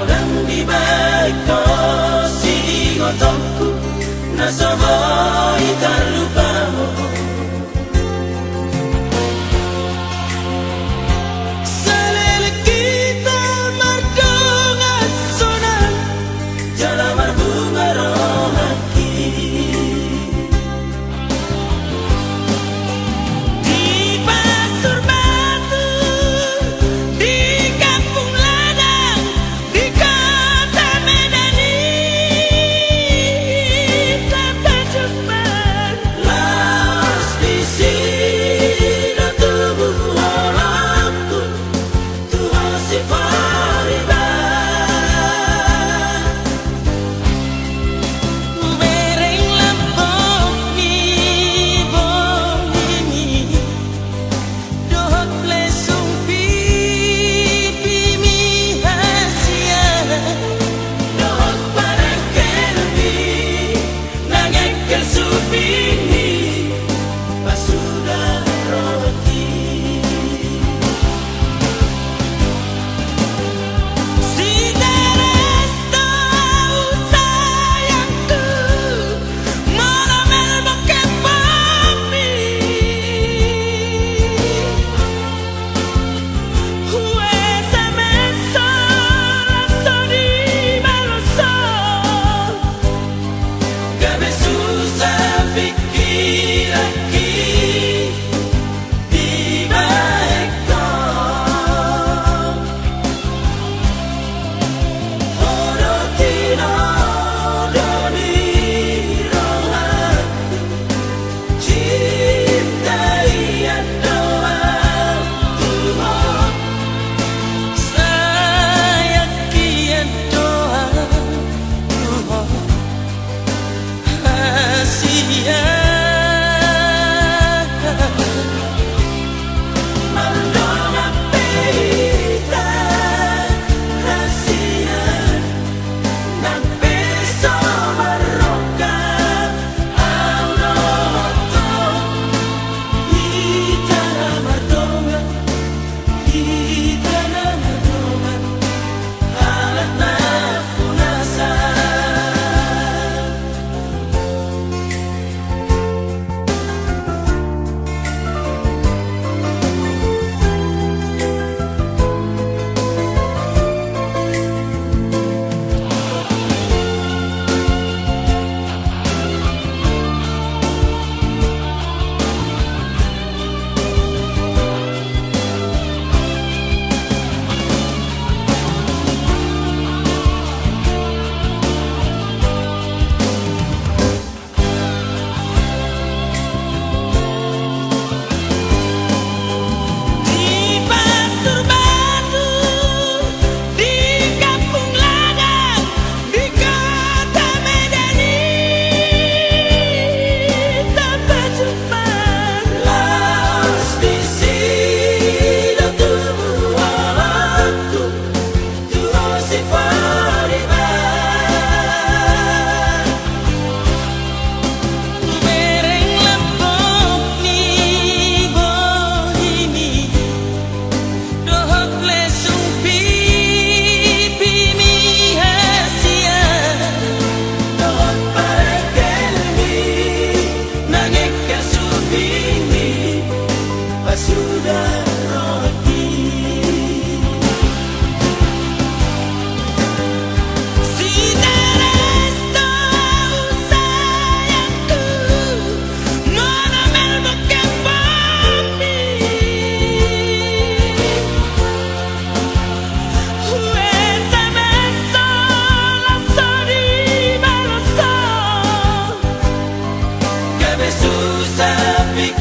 orang di baik kau si gotongku na sabay ikan lupa mo yeah. Yesus tapi